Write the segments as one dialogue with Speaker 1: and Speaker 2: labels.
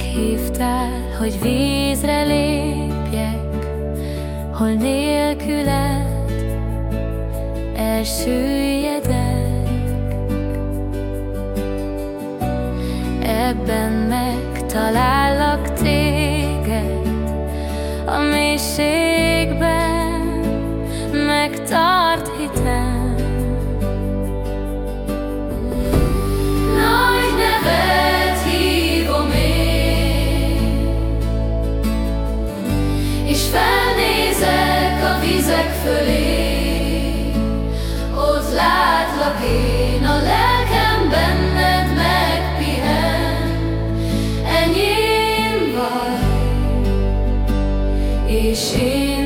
Speaker 1: Meghívtál, hogy vízre lépjek, hol nélküled elsüllyedek. Ebben megtalállak és én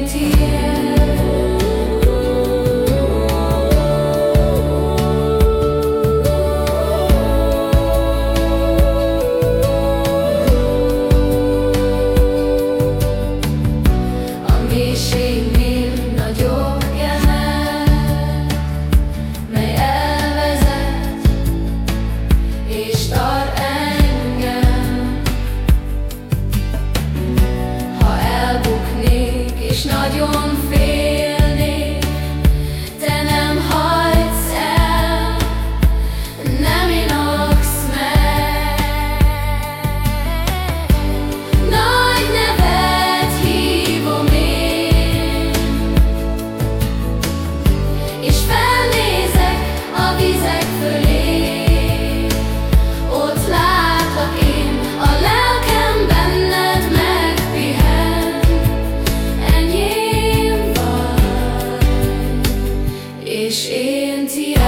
Speaker 1: és én tiéd.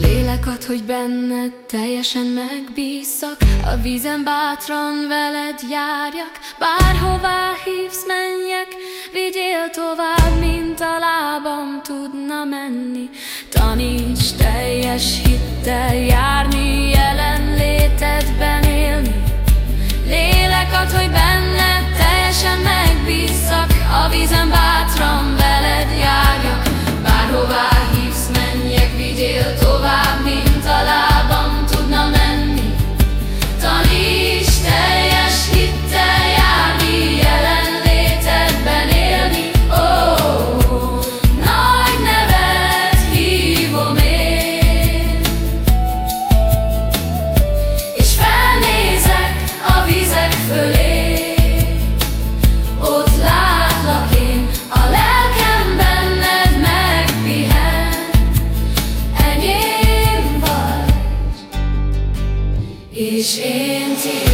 Speaker 1: Lélek ad, hogy benned teljesen megbízzak A vízen bátran veled járjak. Bárhová hívsz, menjek. Vigyél tovább, mint a lábam tudna menni. Taníts teljes hittel 的呀。gente.